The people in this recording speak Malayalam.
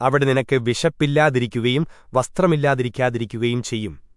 അവിടെ നിനക്ക് വിശപ്പില്ലാതിരിക്കുകയും വസ്ത്രമില്ലാതിരിക്കാതിരിക്കുകയും ചെയ്യും.